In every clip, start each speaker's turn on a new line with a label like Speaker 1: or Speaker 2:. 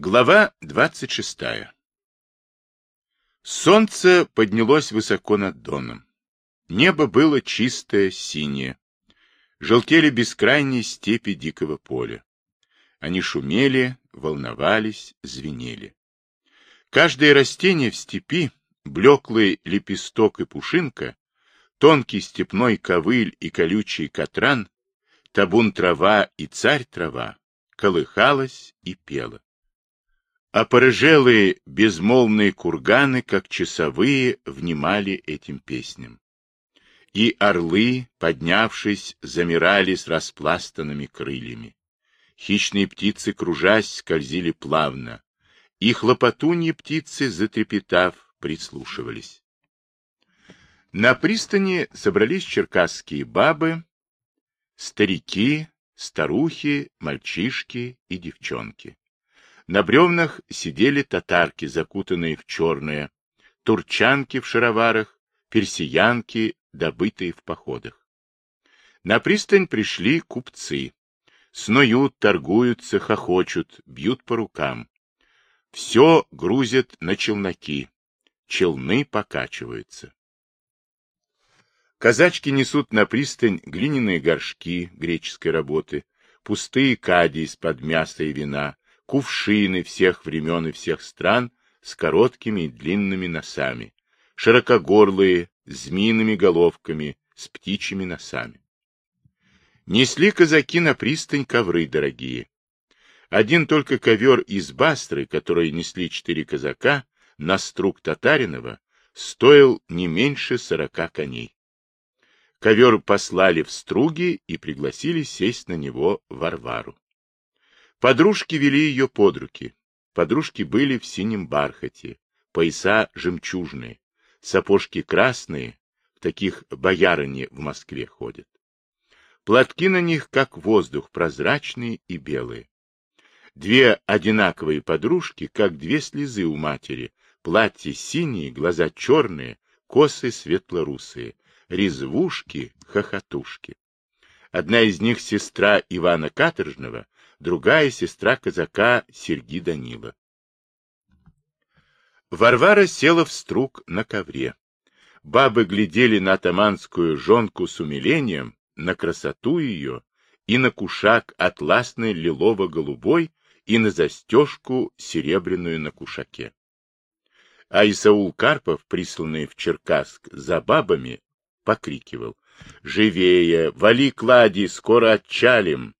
Speaker 1: Глава 26. Солнце поднялось высоко над Доном. Небо было чистое, синее. Желтели бескрайние степи дикого поля. Они шумели, волновались, звенели. Каждое растение в степи, блеклый лепесток и пушинка, тонкий степной ковыль и колючий катран, табун трава и царь трава, колыхалось и пело а порыжелые безмолвные курганы, как часовые, внимали этим песням. И орлы, поднявшись, замирали с распластанными крыльями. Хищные птицы, кружась, скользили плавно, и хлопотуньи птицы, затрепетав, прислушивались. На пристани собрались черкасские бабы, старики, старухи, мальчишки и девчонки. На бревнах сидели татарки, закутанные в черное, турчанки в шароварах, персиянки, добытые в походах. На пристань пришли купцы. Снуют, торгуются, хохочут, бьют по рукам. Все грузят на челноки. Челны покачиваются. Казачки несут на пристань глиняные горшки греческой работы, пустые кади из-под мяса и вина, кувшины всех времен и всех стран с короткими и длинными носами, широкогорлые, с змеиными головками, с птичьими носами. Несли казаки на пристань ковры дорогие. Один только ковер из бастры, который несли четыре казака, на струк Татаринова, стоил не меньше сорока коней. Ковер послали в струги и пригласили сесть на него Варвару. Подружки вели ее под руки. Подружки были в синем бархате, пояса жемчужные, сапожки красные, в таких боярыни в Москве ходят. Платки на них, как воздух, прозрачные и белые. Две одинаковые подружки, как две слезы у матери, платья синие, глаза черные, косы светлорусые, резвушки, хохотушки. Одна из них сестра Ивана Каторжного, другая сестра казака Серги Данила. Варвара села в струк на ковре. Бабы глядели на атаманскую жонку с умилением, на красоту ее и на кушак атласный лилово-голубой и на застежку серебряную на кушаке. А Исаул Карпов, присланный в Черкасск за бабами, покрикивал «Живее! Вали клади! Скоро отчалим!»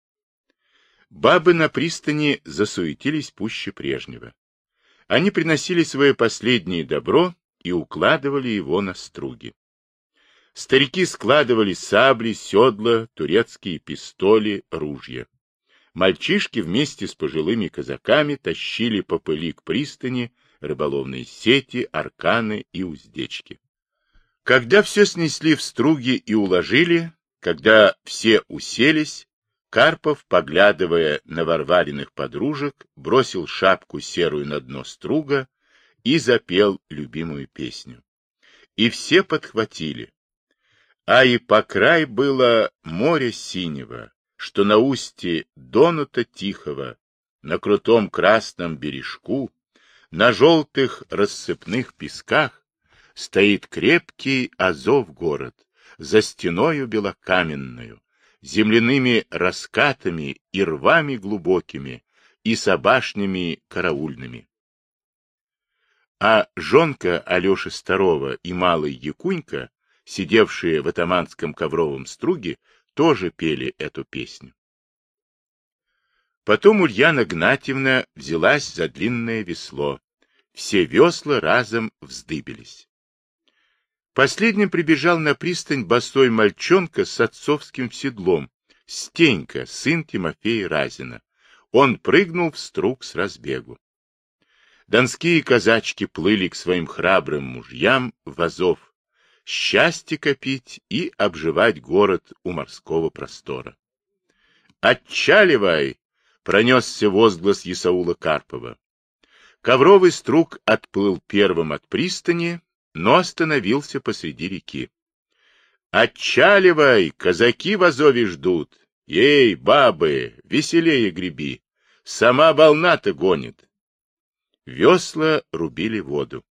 Speaker 1: Бабы на пристани засуетились пуще прежнего. Они приносили свое последнее добро и укладывали его на струги. Старики складывали сабли, седла, турецкие пистоли, ружья. Мальчишки вместе с пожилыми казаками тащили по пыли к пристани рыболовные сети, арканы и уздечки. Когда все снесли в струги и уложили, когда все уселись, Карпов, поглядывая на Варвариных подружек, бросил шапку серую на дно струга и запел любимую песню. И все подхватили. А и по край было море синего, что на устье Донута Тихого, на крутом красном бережку, на желтых рассыпных песках стоит крепкий Азов город, за стеною белокаменную, земляными раскатами и рвами глубокими, и собашнями караульными. А жонка Алеши Старова и малый Якунька, сидевшие в атаманском ковровом струге, тоже пели эту песню. Потом Ульяна Гнатьевна взялась за длинное весло. Все весла разом вздыбились. Последним прибежал на пристань босой мальчонка с отцовским седлом, Стенька, сын Тимофея Разина. Он прыгнул в струк с разбегу. Донские казачки плыли к своим храбрым мужьям в Азов, счастье копить и обживать город у морского простора. «Отчаливай!» — пронесся возглас Исаула Карпова. Ковровый струк отплыл первым от пристани, но остановился посреди реки. «Отчаливай! Казаки в Азове ждут! Ей, бабы, веселее греби! Сама волна-то гонит! Весла рубили воду.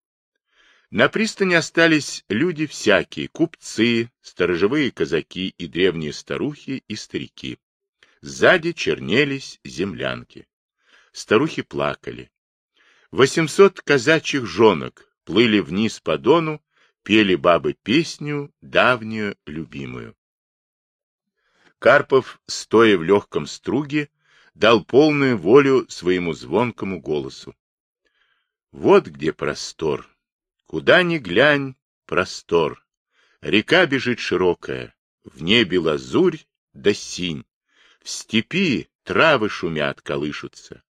Speaker 1: На пристани остались люди всякие, купцы, сторожевые казаки и древние старухи и старики. Сзади чернелись землянки. Старухи плакали. Восемьсот казачьих жонок плыли вниз по дону, пели бабы песню, давнюю, любимую. Карпов, стоя в легком струге, дал полную волю своему звонкому голосу. Вот где простор, Куда ни глянь, простор. Река бежит широкая, в небе лазурь да синь. В степи травы шумят, колышутся.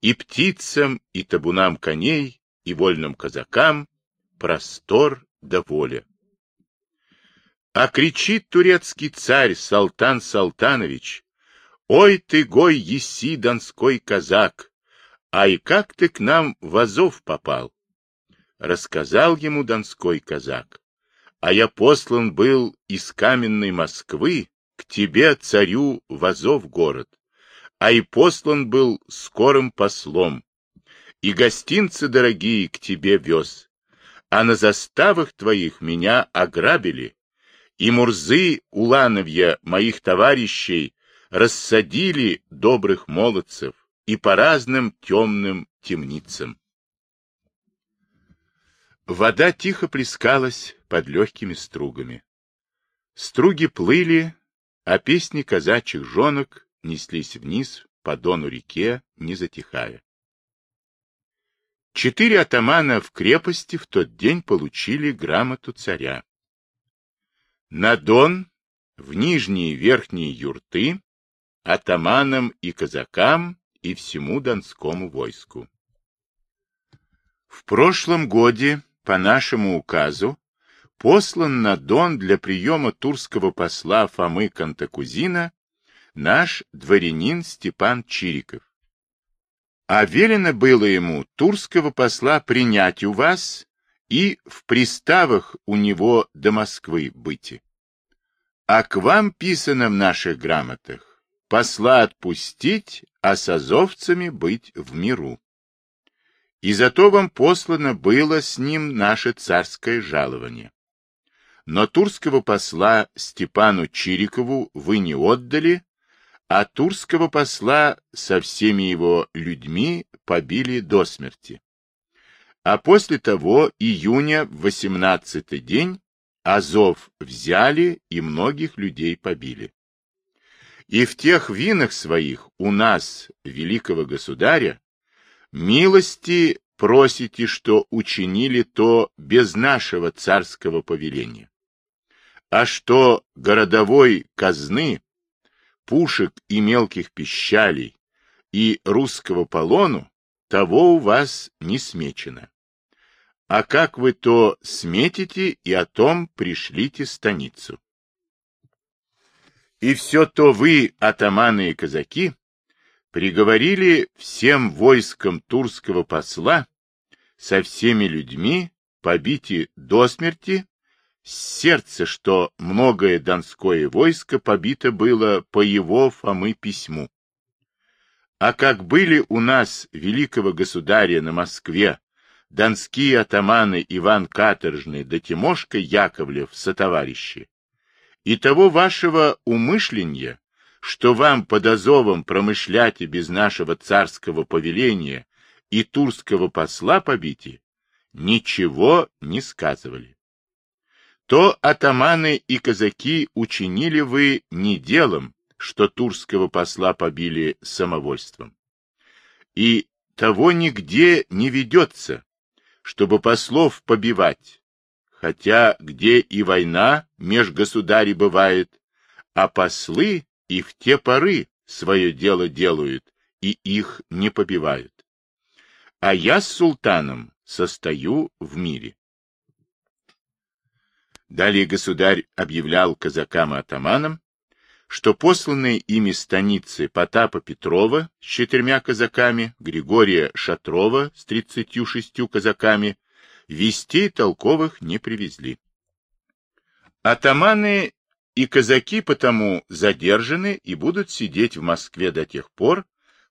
Speaker 1: И птицам, и табунам коней, и вольным казакам простор да воля. А кричит турецкий царь Салтан Салтанович, «Ой ты, гой, еси, донской казак! Ай, как ты к нам в Азов попал? рассказал ему донской казак. А я послан был из каменной Москвы к тебе, царю, в Азов город, а и послан был скорым послом, и гостинцы дорогие к тебе вез, а на заставах твоих меня ограбили, и Мурзы Улановья, моих товарищей, рассадили добрых молодцев и по разным темным темницам. Вода тихо плескалась под легкими стругами. Струги плыли, а песни казачьих жонок неслись вниз по дону реке, не затихая. Четыре атамана в крепости в тот день получили грамоту царя. На дон, в нижние и верхние юрты, атаманам и казакам и всему донскому войску. В прошлом годе по нашему указу послан на Дон для приема турского посла Фомы Кантакузина наш дворянин Степан Чириков. А велено было ему турского посла принять у вас и в приставах у него до Москвы быть. А к вам писано в наших грамотах посла отпустить, а с азовцами быть в миру и зато вам послано было с ним наше царское жалование. Но турского посла Степану Чирикову вы не отдали, а турского посла со всеми его людьми побили до смерти. А после того, июня, в восемнадцатый день, Азов взяли и многих людей побили. И в тех винах своих у нас, великого государя, Милости просите, что учинили то без нашего царского повеления. А что городовой казны, пушек и мелких пищалей и русского полону, того у вас не смечено. А как вы то сметите, и о том пришлите станицу. И все то вы, атаманы и казаки, приговорили всем войскам турского посла со всеми людьми побите до смерти, с сердца, что многое донское войско побито было по его Фомы письму. А как были у нас великого государя на Москве донские атаманы Иван Каторжный да Тимошка Яковлев сотоварищи, и того вашего умышления что вам под Азовом и без нашего царского повеления и турского посла побите, ничего не сказывали. То атаманы и казаки учинили вы не делом, что турского посла побили самовольством. И того нигде не ведется, чтобы послов побивать, хотя где и война меж государей бывает, а послы и в те поры свое дело делают, и их не побивают. А я с султаном состою в мире. Далее государь объявлял казакам и атаманам, что посланные ими станицы Потапа Петрова с четырьмя казаками, Григория Шатрова с тридцатью шестью казаками, вестей толковых не привезли. Атаманы и казаки потому задержаны и будут сидеть в Москве до тех пор,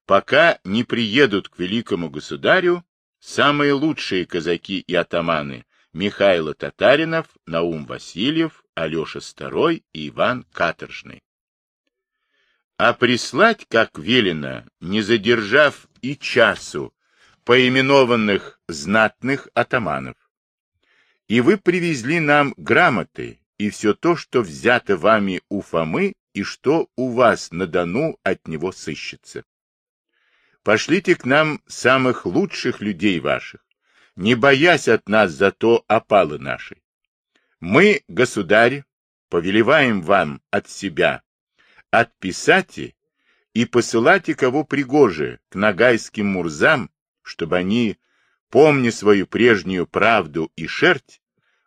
Speaker 1: пока не приедут к великому государю самые лучшие казаки и атаманы Михайло Татаринов, Наум Васильев, Алеша Старой и Иван Каторжный. А прислать, как велено, не задержав и часу, поименованных знатных атаманов. И вы привезли нам грамоты и все то, что взято вами у Фомы и что у вас на Дону от него сыщется. Пошлите к нам самых лучших людей ваших, не боясь от нас за то опалы наши. Мы, государь, повелеваем вам от себя отписайте и посылайте кого пригоже к нагайским мурзам, чтобы они, помня свою прежнюю правду и шерть,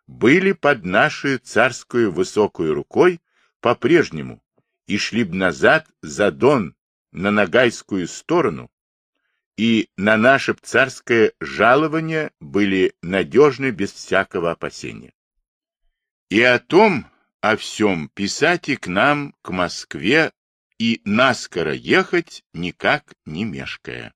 Speaker 1: были под нашу царскую высокую рукой по-прежнему и шли б назад за Дон на Нагайскую сторону, и на наше царское жалование были надежны без всякого опасения. И о том, о всем писать и к нам, к Москве, и наскоро ехать, никак не мешкая.